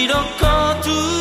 tidak kau tuh